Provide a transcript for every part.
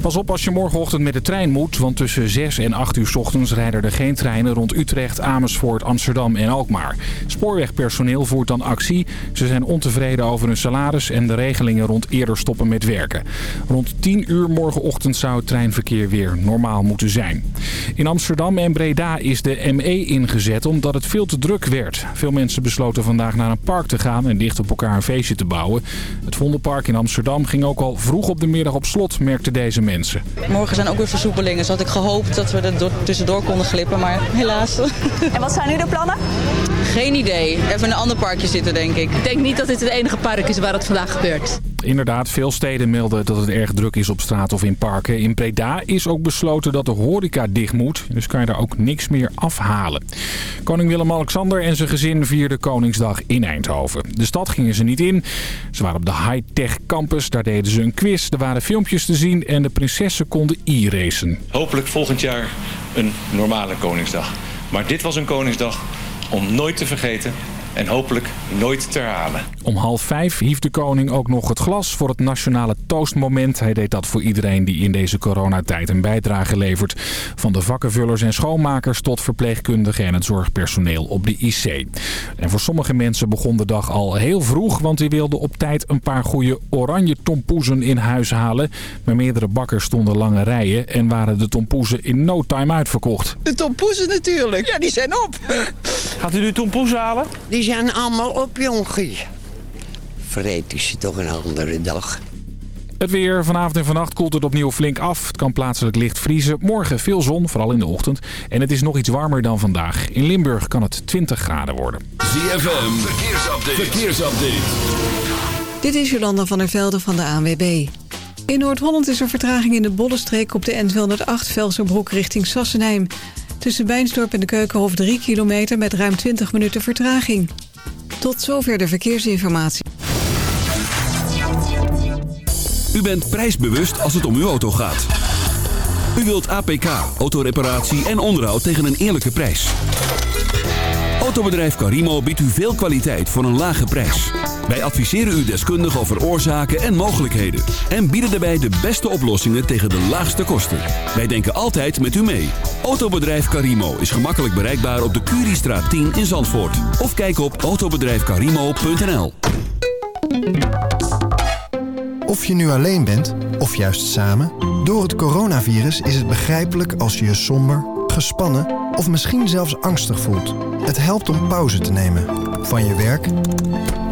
Pas op als je morgenochtend met de trein moet, want tussen 6 en 8 uur ochtends rijden er geen treinen rond Utrecht, Amersfoort, Amsterdam en Alkmaar. Spoorwegpersoneel voert dan actie. Ze zijn ontevreden over hun salaris en de regelingen rond eerder stoppen met werken. Rond 10 uur morgenochtend zou het treinverkeer weer normaal moeten zijn. In Amsterdam en Breda is de ME ingezet omdat het veel te druk werd. Veel mensen besloten vandaag naar een park te gaan en dicht op elkaar een feestje te bouwen. Het Vondelpark in Amsterdam ging ook al vroeg op de middag op slot, merkten deze mensen. Morgen zijn ook weer versoepelingen, dus had ik gehoopt dat we er door- tussendoor konden glippen, maar helaas. En wat zijn nu de plannen? Geen idee. Even in een ander parkje zitten, denk ik. Ik denk niet dat dit het enige park is waar het vandaag gebeurt. Inderdaad, veel steden melden dat het erg druk is op straat of in parken. In Breda is ook besloten dat de horeca dicht moet. Dus kan je daar ook niks meer afhalen. Koning Willem-Alexander en zijn gezin vierden Koningsdag in Eindhoven. De stad gingen ze niet in. Ze waren op de high-tech campus. Daar deden ze een quiz. Er waren filmpjes te zien en de prinsessen konden e-racen. Hopelijk volgend jaar een normale Koningsdag. Maar dit was een Koningsdag om nooit te vergeten en hopelijk nooit te herhalen. Om half vijf hief de koning ook nog het glas voor het nationale toastmoment. Hij deed dat voor iedereen die in deze coronatijd een bijdrage levert. Van de vakkenvullers en schoonmakers tot verpleegkundigen en het zorgpersoneel op de IC. En voor sommige mensen begon de dag al heel vroeg, want die wilden op tijd een paar goede oranje tompoezen in huis halen. Bij meerdere bakkers stonden lange rijen en waren de tompoezen in no time uitverkocht. De tompoezen natuurlijk. Ja, die zijn op. Gaat u nu tompoes halen? Die zijn allemaal op, jongie. Vreet is toch een andere dag. Het weer. Vanavond en vannacht koelt het opnieuw flink af. Het kan plaatselijk licht vriezen. Morgen veel zon, vooral in de ochtend. En het is nog iets warmer dan vandaag. In Limburg kan het 20 graden worden. ZFM, verkeersupdate. verkeersupdate. Dit is Jolanda van der Velde van de ANWB. In Noord-Holland is er vertraging in de Bollenstreek op de N208 Velserbroek richting Sassenheim. Tussen Bijnsdorp en de Keukenhof 3 kilometer met ruim 20 minuten vertraging. Tot zover de verkeersinformatie. U bent prijsbewust als het om uw auto gaat. U wilt APK, autoreparatie en onderhoud tegen een eerlijke prijs. Autobedrijf Carimo biedt u veel kwaliteit voor een lage prijs. Wij adviseren u deskundig over oorzaken en mogelijkheden. En bieden daarbij de beste oplossingen tegen de laagste kosten. Wij denken altijd met u mee. Autobedrijf Carimo is gemakkelijk bereikbaar op de Curiestraat 10 in Zandvoort. Of kijk op autobedrijfcarimo.nl Of je nu alleen bent, of juist samen... door het coronavirus is het begrijpelijk als je je somber, gespannen... of misschien zelfs angstig voelt. Het helpt om pauze te nemen. Van je werk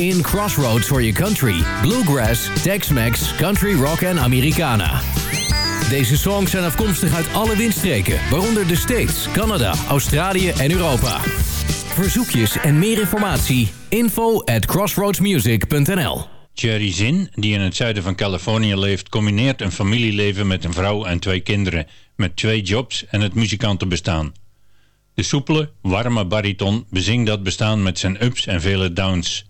In Crossroads for your country. Bluegrass, Tex-Mex, Country Rock en Americana. Deze songs zijn afkomstig uit alle windstreken, waaronder de States, Canada, Australië en Europa. Verzoekjes en meer informatie, info at crossroadsmusic.nl Jerry Zinn, die in het zuiden van Californië leeft, combineert een familieleven met een vrouw en twee kinderen, met twee jobs en het muzikantenbestaan. De soepele, warme bariton bezingt dat bestaan met zijn ups en vele downs.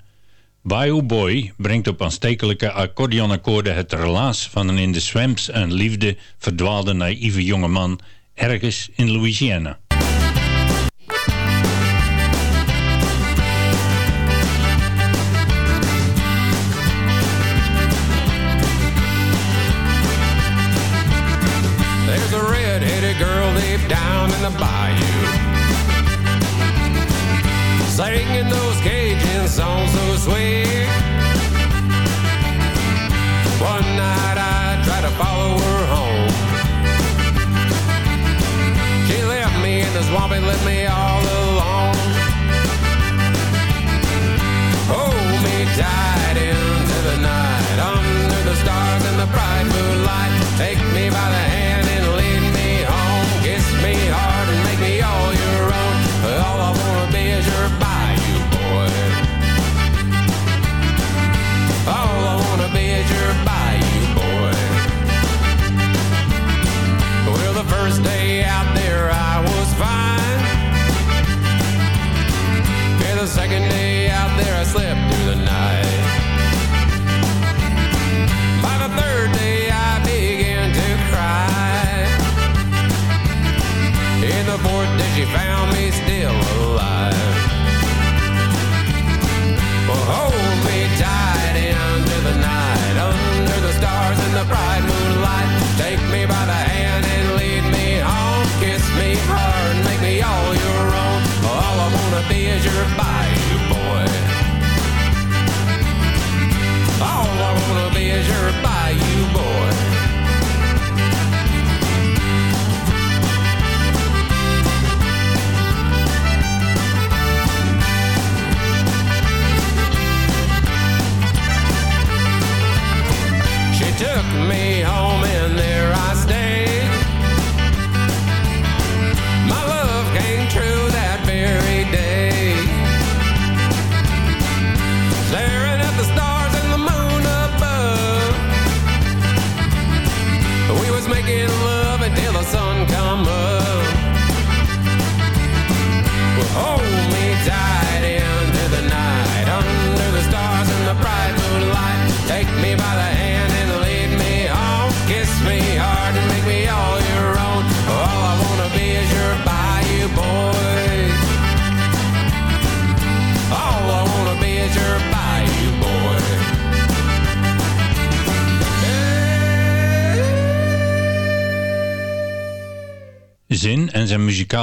Bayou Boy brengt op aanstekelijke accordeonakkoorden het relaas van een in de swamps en liefde verdwaalde naïeve jongeman ergens in Louisiana. There's a red-headed girl deep down in the bayou Singing those songs so sweet One night I tried to follow her home. She left me in the swamp and left me all alone. Hold me tight into the night Under the stars and the bright moonlight. Take me by the hand first day out there I was fine. Yeah, the second day out there I slept through the night. By the third day I began to cry. In the fourth day she found me still as your body.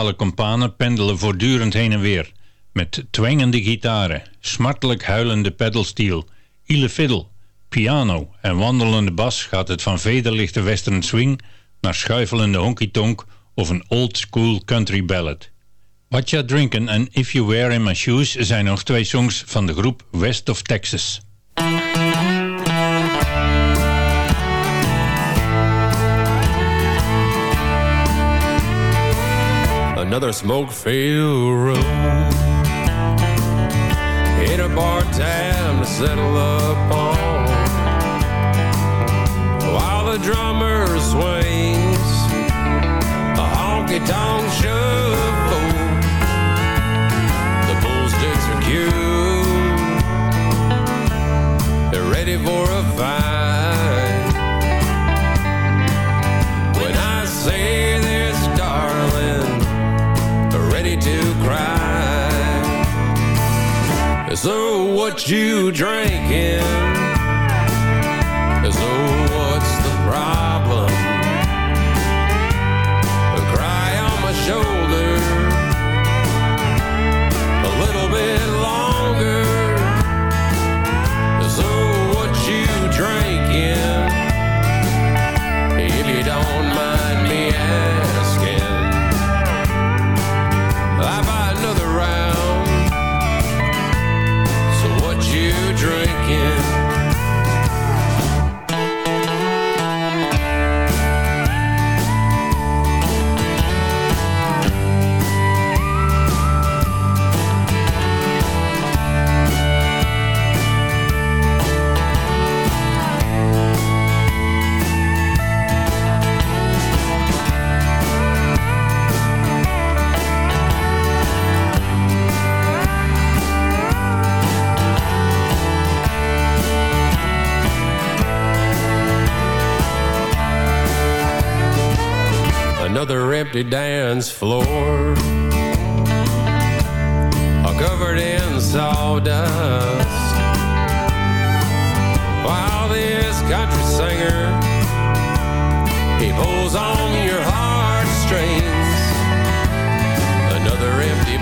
Muzikale companen pendelen voortdurend heen en weer. Met twangende gitaren, smartelijk huilende pedalsteel, ile fiddle, piano en wandelende bas gaat het van vederlichte western swing naar schuifelende honky-tonk of een old school country ballad. What Ya Drinkin' en If You Wear In My Shoes zijn nog twee songs van de groep West of Texas. Another smoke-filled room. Ain't a bar time to settle upon. While the drummer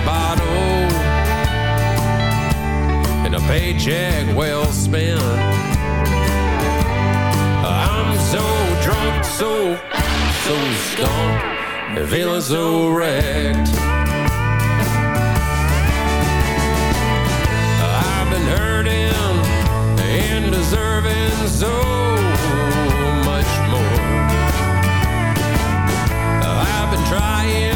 bottle And a paycheck well spent I'm so drunk, so so stoned and feeling so wrecked. I've been hurting and deserving so much more. I've been trying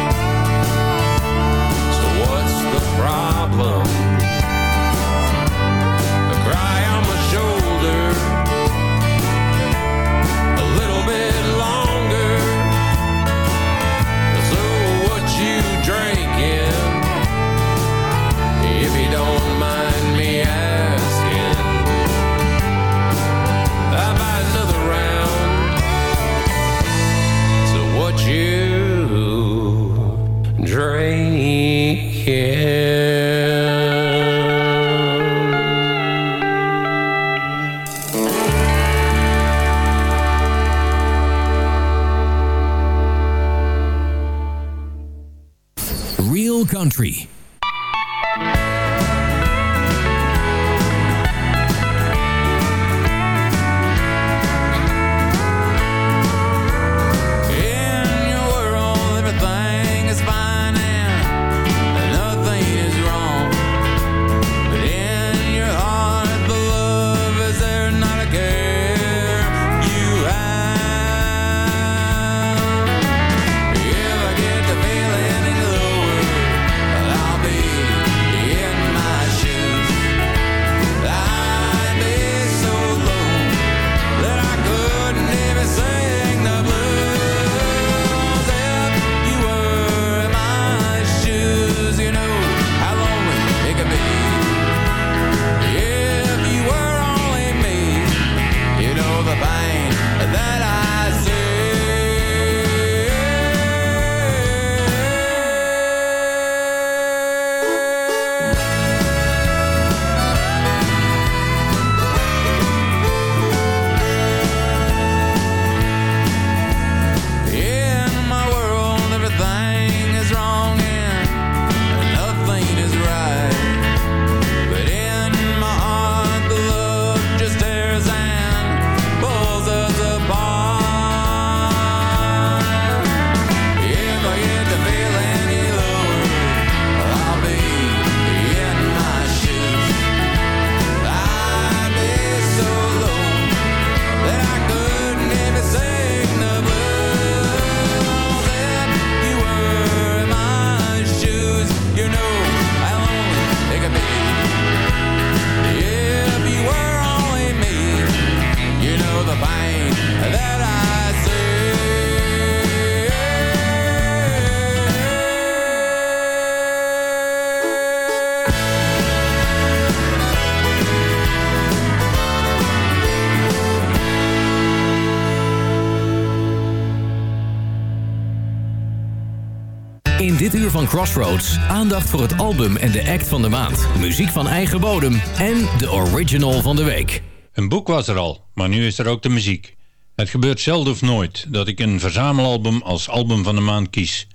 In dit uur van Crossroads aandacht voor het album en de act van de maand. Muziek van eigen bodem en de original van de week. Een boek was er al, maar nu is er ook de muziek. Het gebeurt zelden of nooit dat ik een verzamelalbum als album van de maand kies.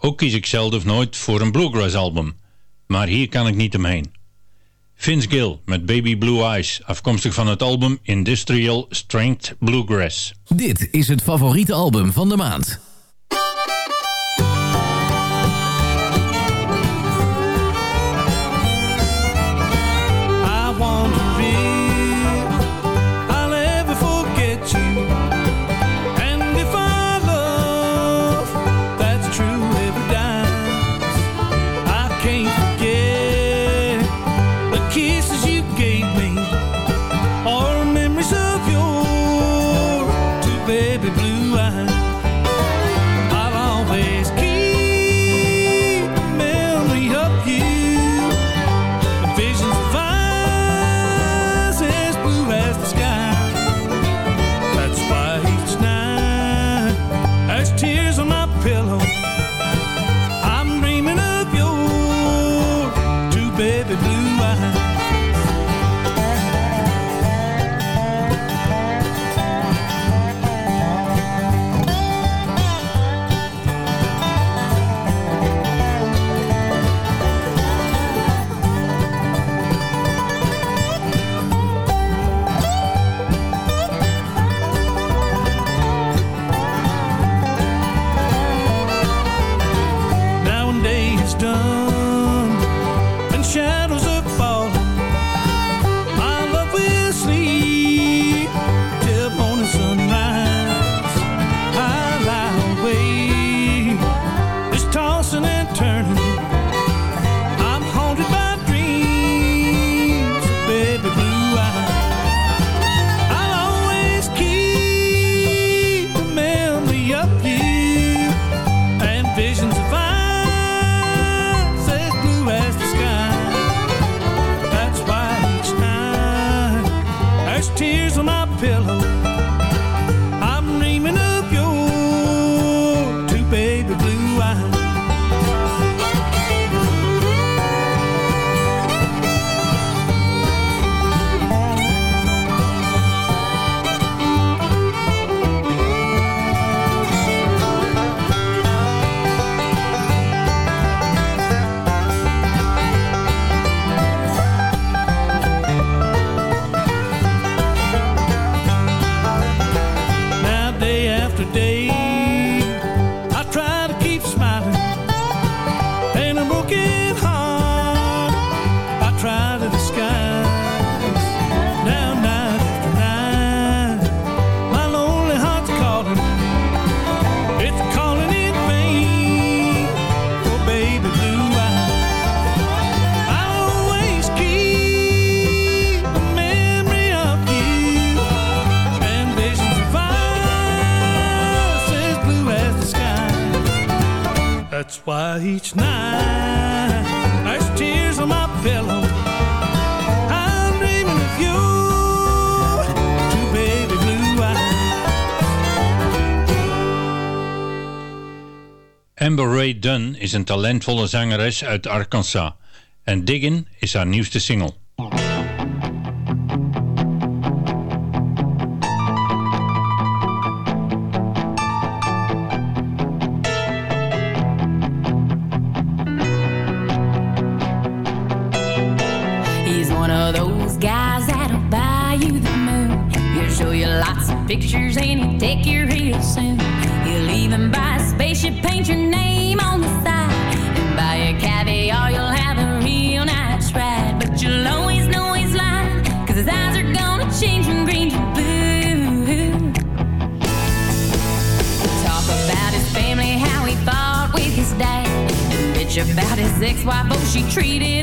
Ook kies ik zelden of nooit voor een bluegrass album. Maar hier kan ik niet omheen. Vince Gill met Baby Blue Eyes, afkomstig van het album Industrial Strength Bluegrass. Dit is het favoriete album van de maand. Amber Ray Dunn is een talentvolle zangeres uit Arkansas en Diggin is haar nieuwste single. ex-wife, oh, she treated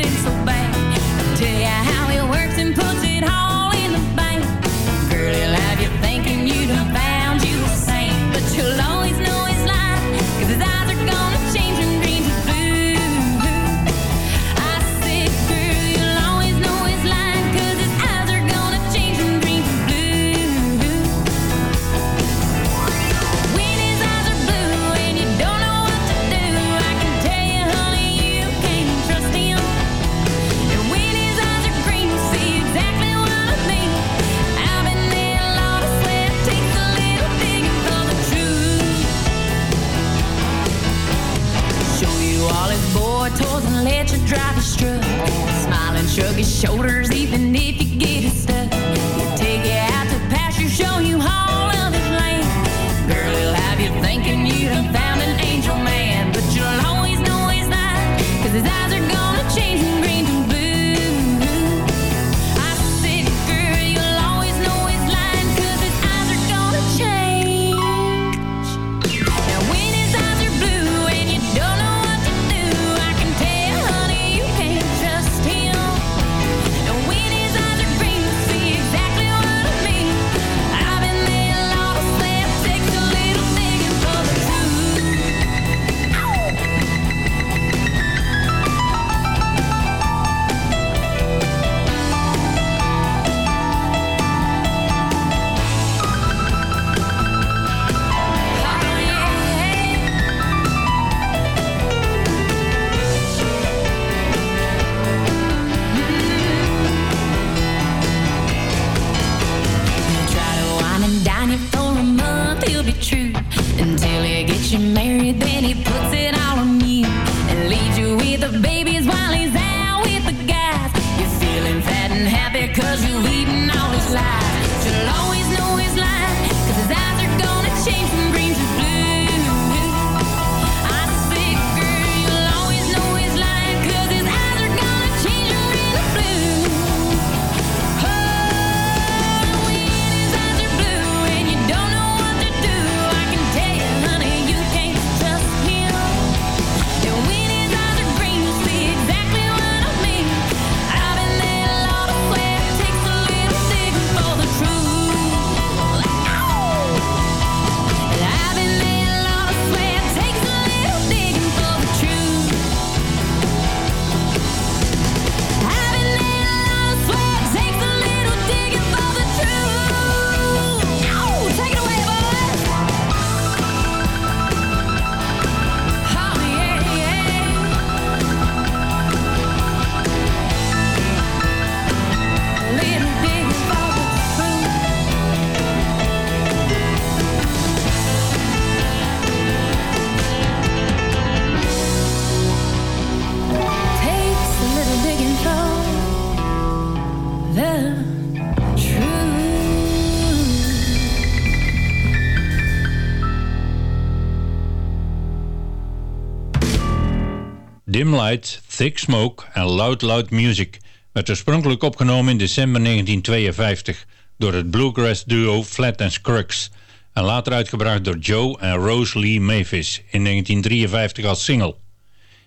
another a bottle in your hand. Dim Light, Thick Smoke en Loud Loud Music werd oorspronkelijk opgenomen in december 1952 door het bluegrass duo Flat Scruggs en later uitgebracht door Joe en Rose Lee Mavis in 1953 als single.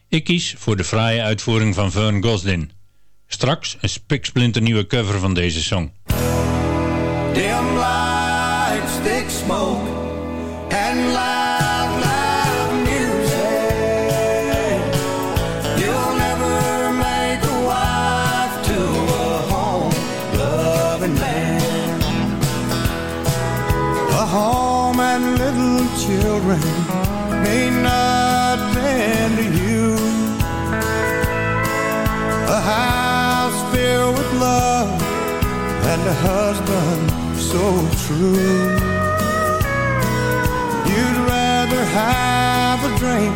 Ik kies voor de fraaie uitvoering van Vern Gosdin. Straks een spiksplinternieuwe cover van deze song. Lights, thick smoke, children mean nothing to you. A house filled with love and a husband so true. You'd rather have a drink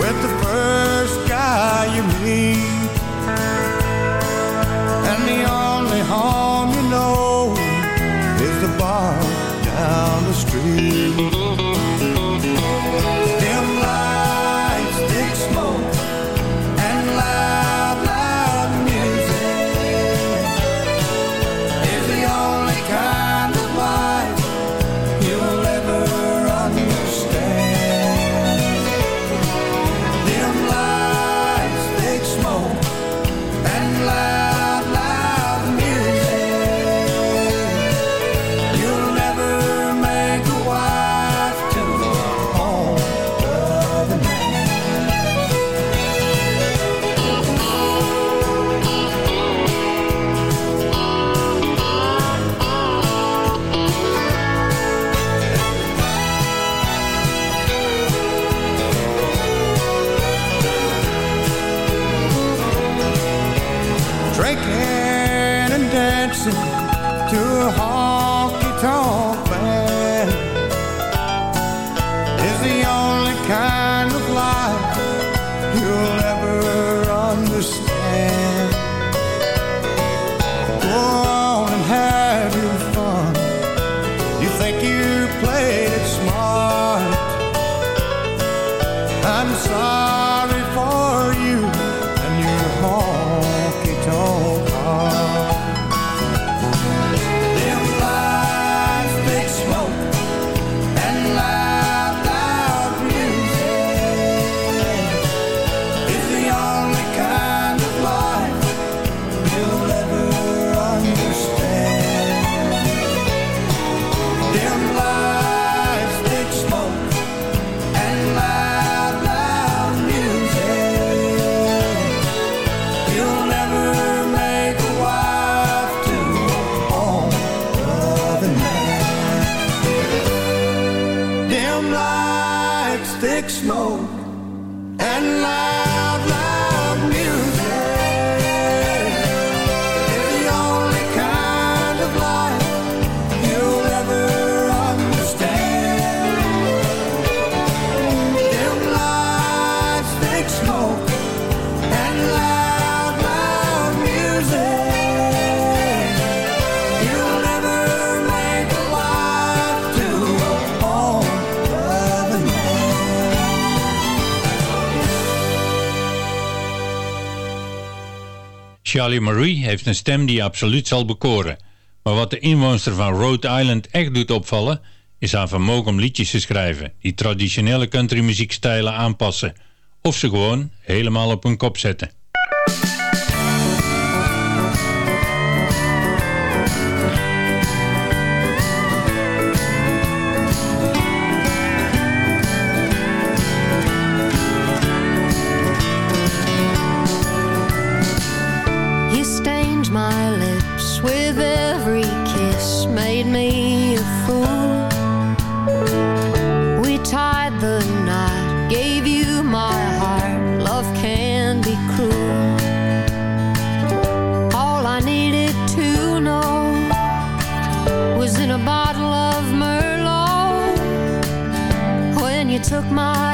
with the first guy you meet. And the only home you know is the bar down the street. Lights, thick smoke, and loud, loud Charlie Marie heeft een stem die je absoluut zal bekoren. Maar wat de inwoonster van Rhode Island echt doet opvallen... is haar vermogen om liedjes te schrijven... die traditionele countrymuziekstijlen aanpassen... of ze gewoon helemaal op hun kop zetten. Took my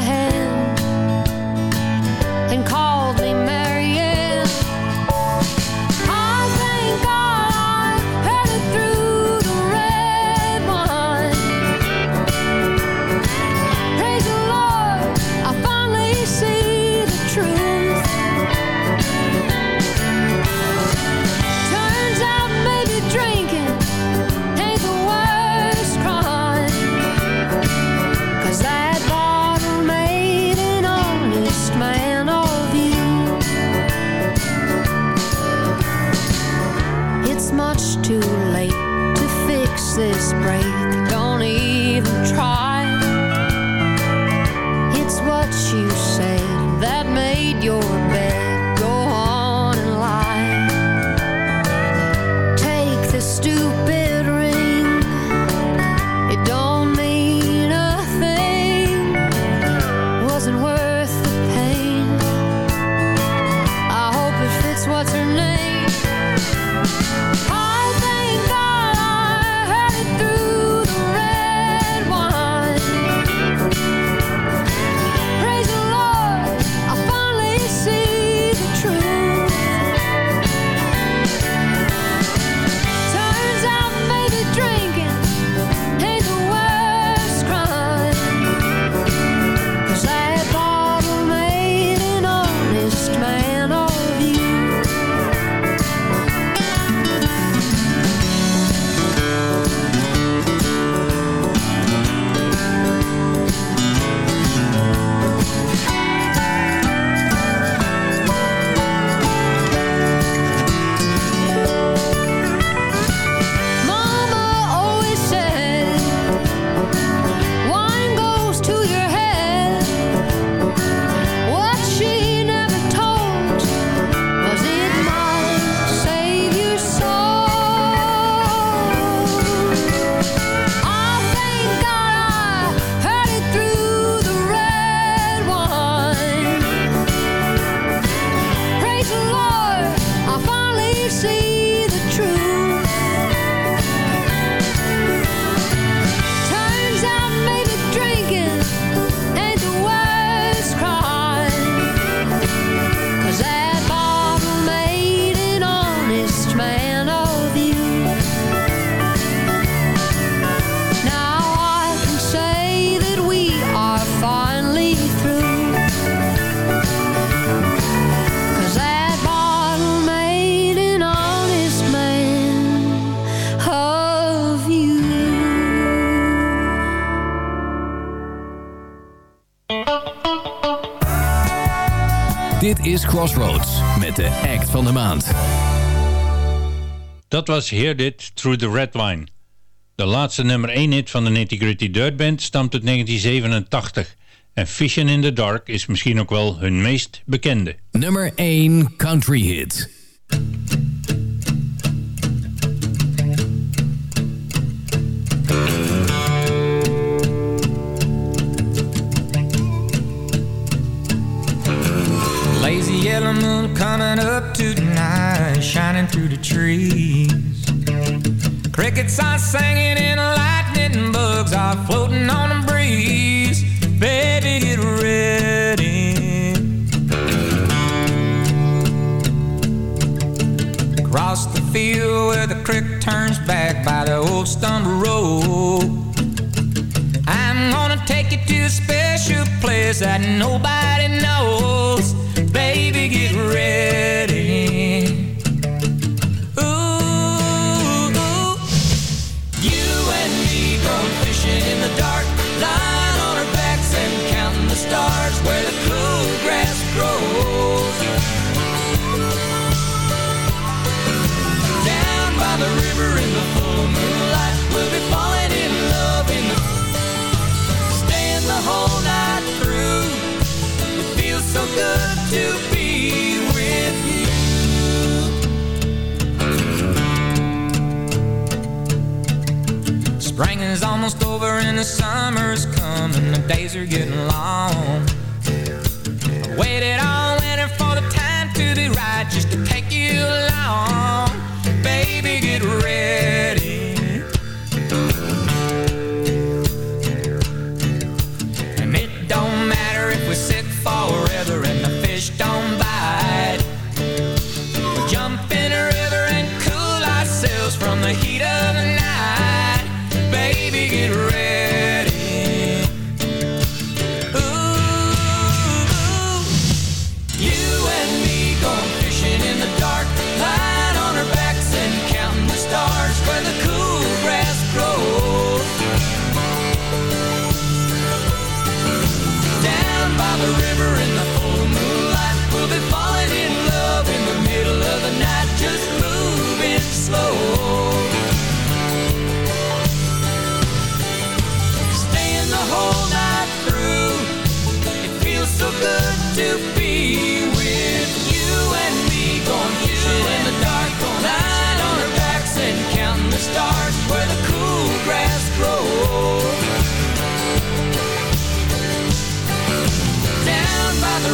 de act van de maand. Dat was Heer Dit Through the Red Wine. De laatste nummer 1 hit van de Nitty Dirt Band stamt uit 1987. En Fishing in the Dark is misschien ook wel hun meest bekende. Nummer 1 Country Hit. coming up tonight, shining through the trees. Crickets are singing and lightning bugs are floating on the breeze. Baby, get ready. Across the field where the creek turns back by the old stumble road. I'm gonna take you to a special place that nobody knows get ready. Spring is almost over and the summer's coming. The days are getting long. I waited all winter for the time to be right Just to take you along.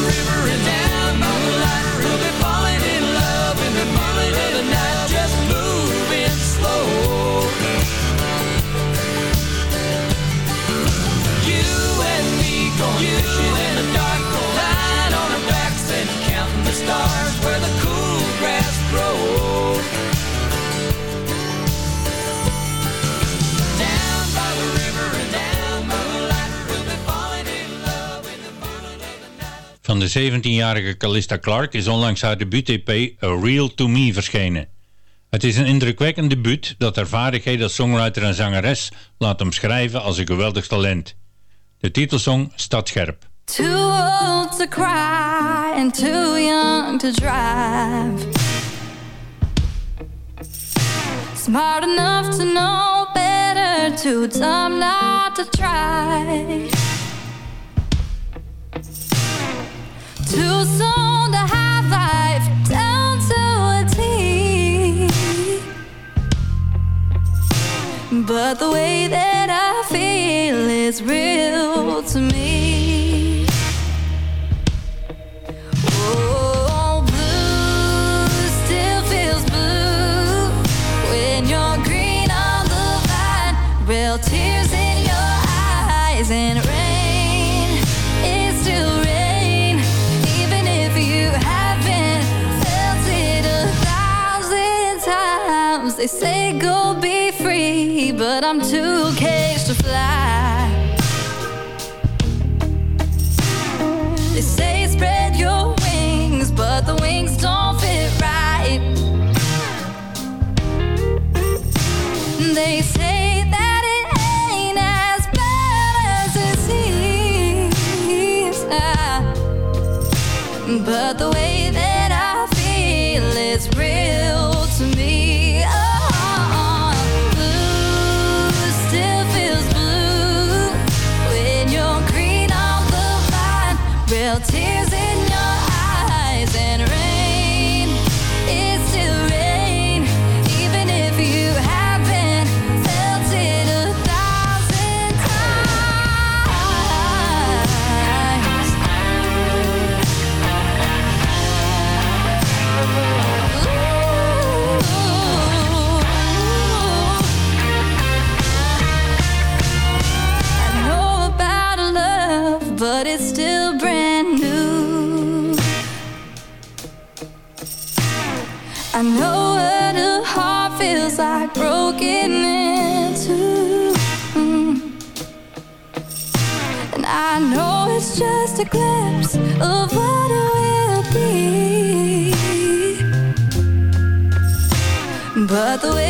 river and down de 17-jarige Callista Clark is onlangs haar debuut-EP A Real To Me verschenen. Het is een indrukwekkend debuut dat haar vaardigheden als songwriter en zangeres laat omschrijven als een geweldig talent. De titelsong staat scherp. Too old to cry and too young to drive. Smart enough to know better, too dumb not to try. Real to me. Oh, They say go be free, but I'm too caged to fly. They say spread your wings, but the wings don't fit right. They say that it ain't as bad as it seems. But the way that I feel is real to me. A glimpse of what it will be. But the way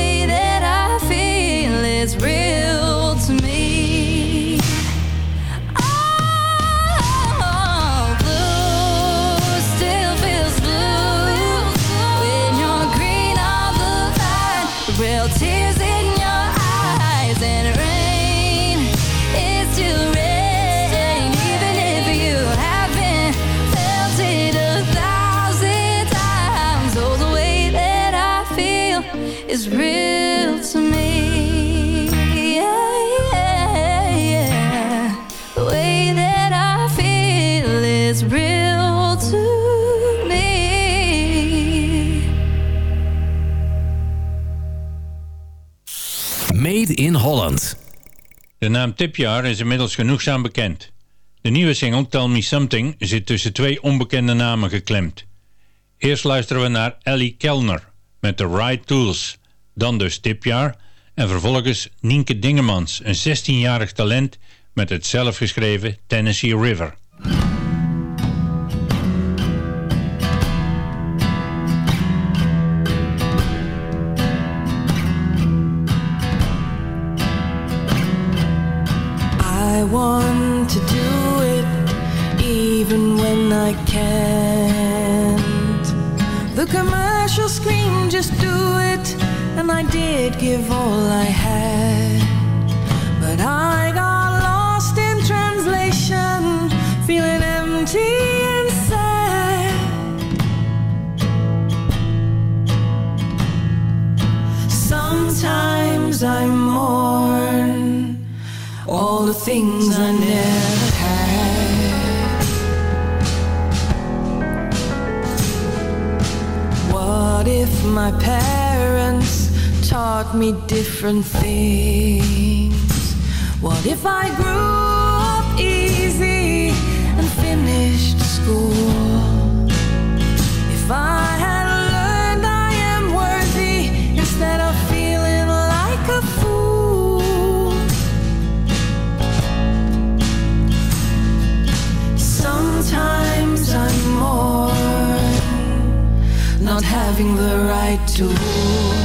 De naam Tipjaar is inmiddels genoegzaam bekend. De nieuwe single Tell Me Something zit tussen twee onbekende namen geklemd. Eerst luisteren we naar Ellie Kellner met The Right Tools, dan dus Tipjaar en vervolgens Nienke Dingemans, een 16-jarig talent met het zelfgeschreven Tennessee River. I can't. The commercial scream, just do it, and I did give all I had. But I got lost in translation, feeling empty and sad. Sometimes I mourn all the things I never What if my parents taught me different things? What if I grew up easy and finished school? If I had learned I am worthy instead of feeling like a fool. Sometimes not having the right to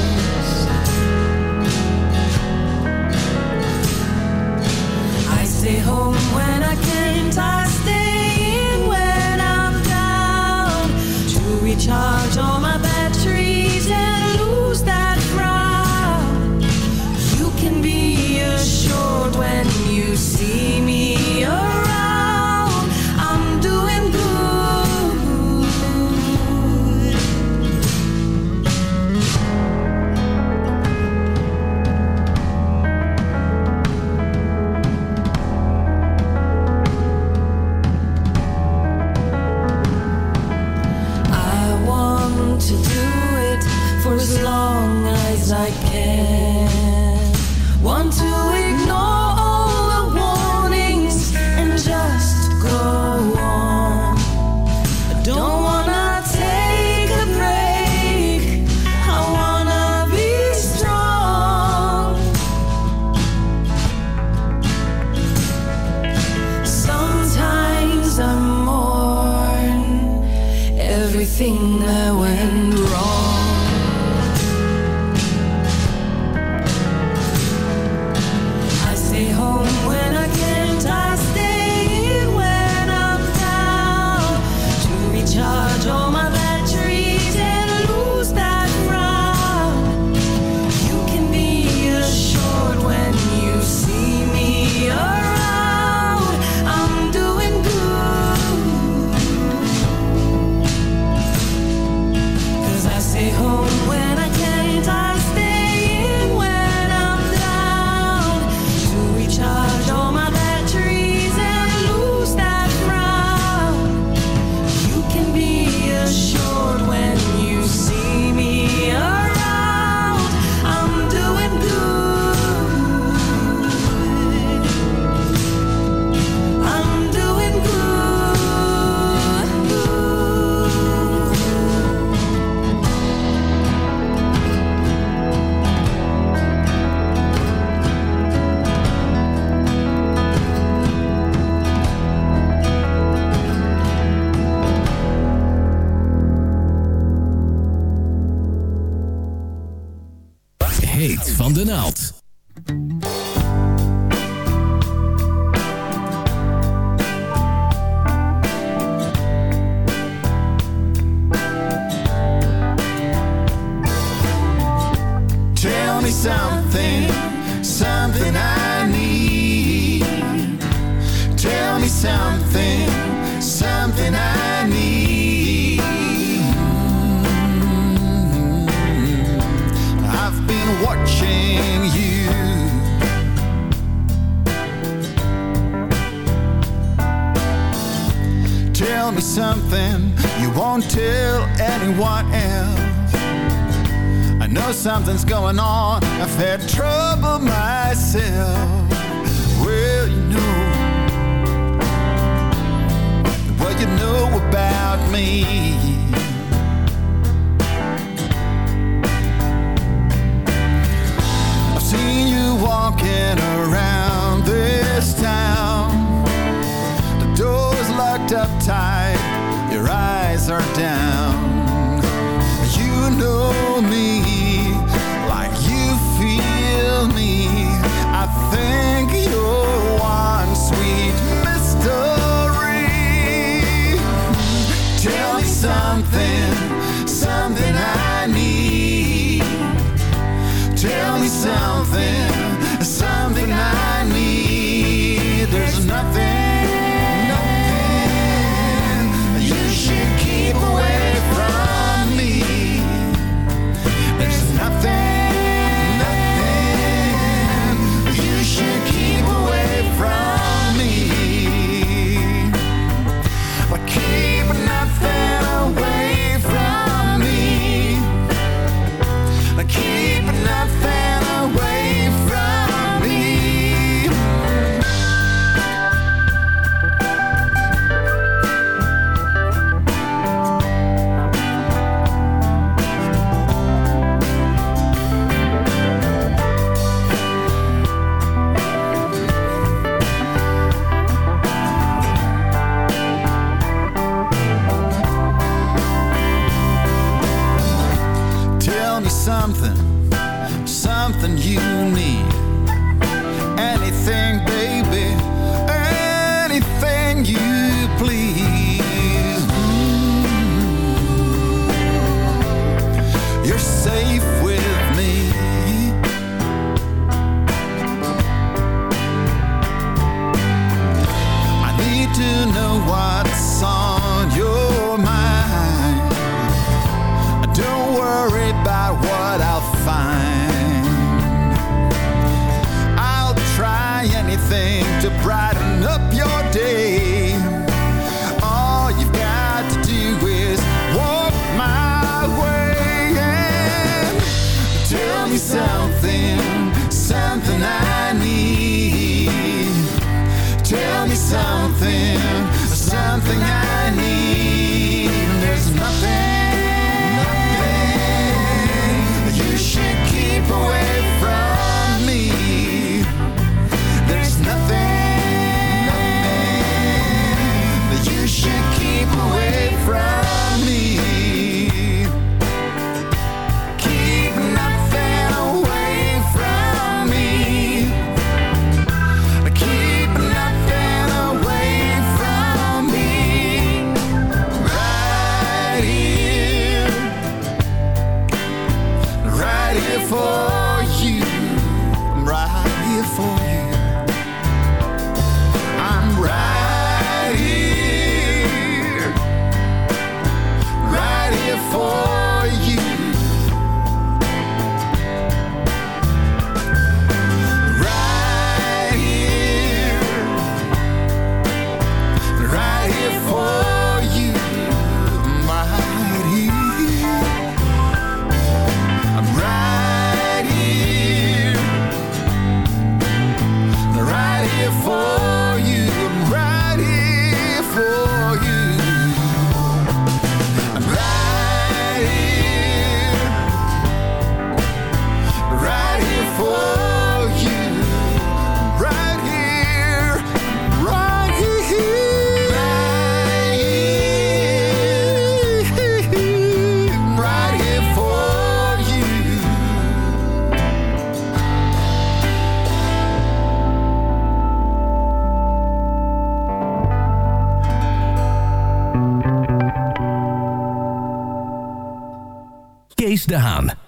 Kees de Haan.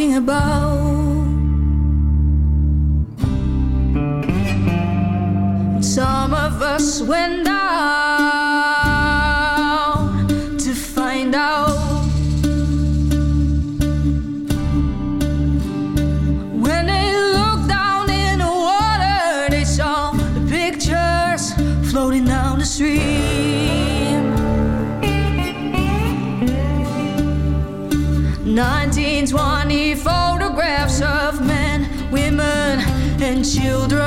Talking about. 1920 photographs of men, women, and children.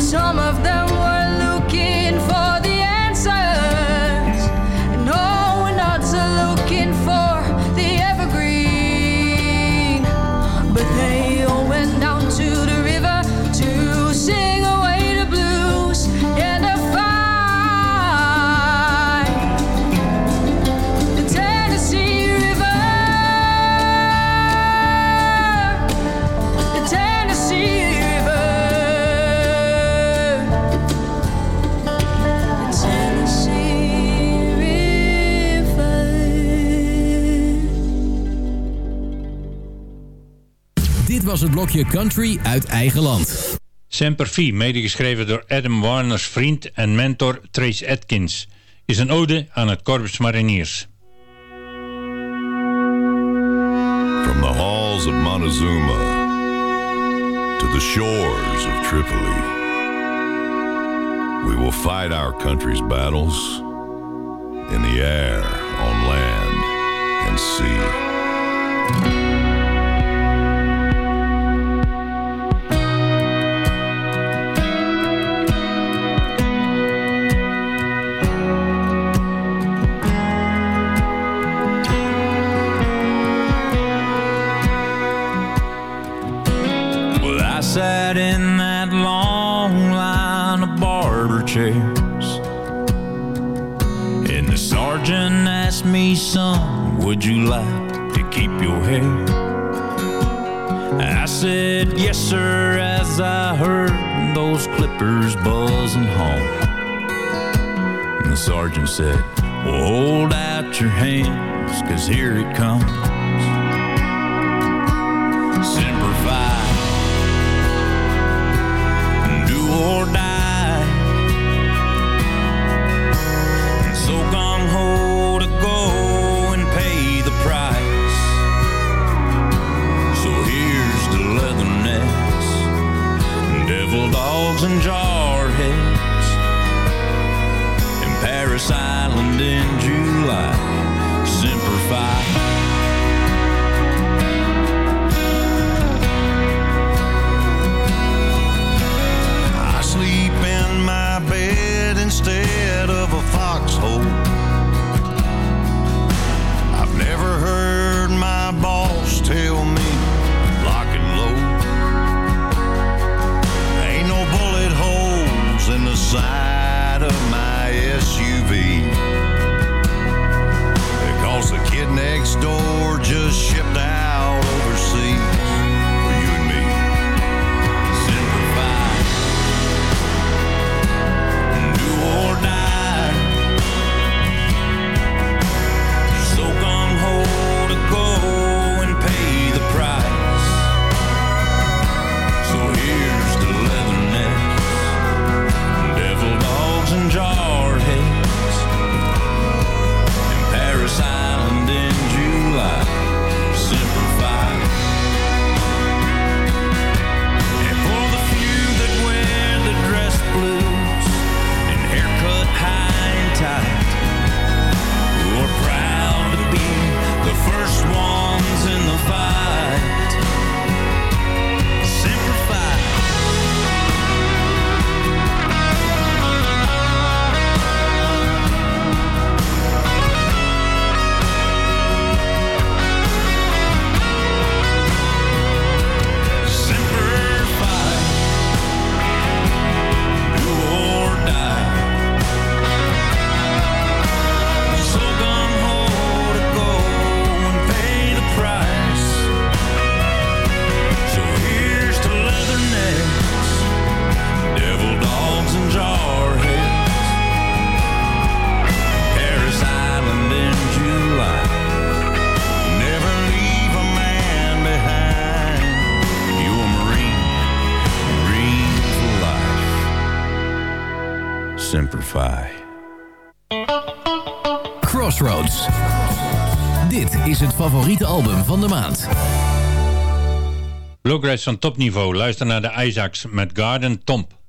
Some of them was het blokje Country uit eigen land. Semper Fi, medegeschreven door Adam Warner's vriend en mentor Trace Atkins, is een ode aan het Korps Mariniers. From the halls of Montezuma to the shores of Tripoli, we will fight our country's battles in the air, on land, and sea. In that long line of barber chairs. And the sergeant asked me, son, would you like to keep your hair? I said, yes, sir, as I heard those clippers buzzing home. And the sergeant said, well, hold out your hands, cause here it comes. Progress van topniveau. Luister naar de Isaacs met Garden Tomp.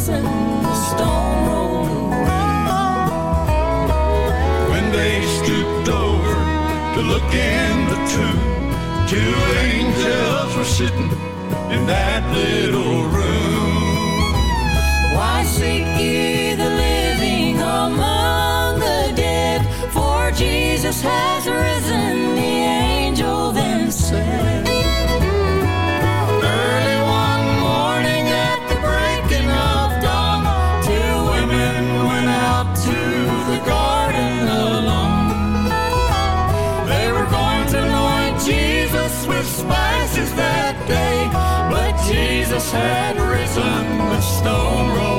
listen, the storm rolled. When they stooped over to look in the tomb, two angels were sitting in that little room. Why seek ye the living among the dead? For Jesus has risen, the angel then said. Jesus had risen, the stone rolled.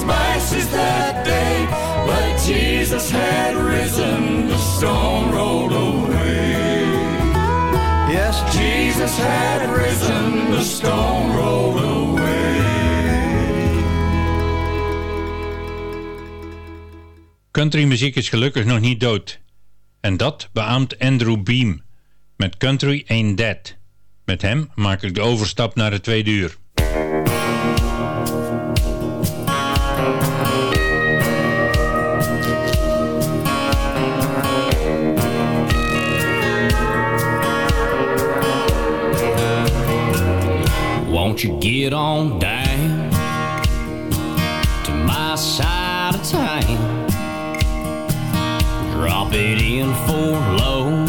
spices that day. when Jesus had risen, the stone rolled away. Yes, Jesus had risen, the stone rolled away. Country muziek is gelukkig nog niet dood. En dat beaamt Andrew Beam met Country Ain't Dead. Met hem maak ik de overstap naar het tweede uur. won't you get on down to my side of town? Drop it in for low,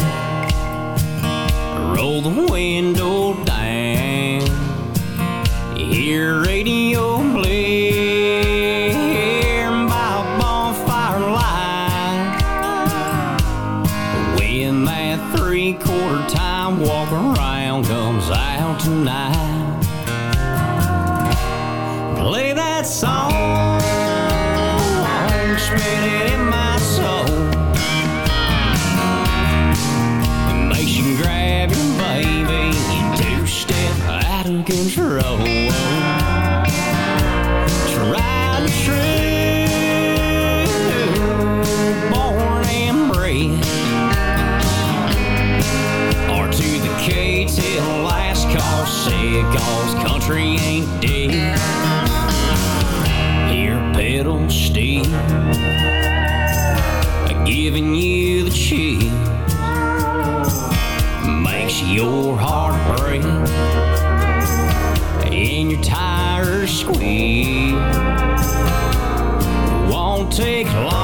roll the window squeeze. Won't take long.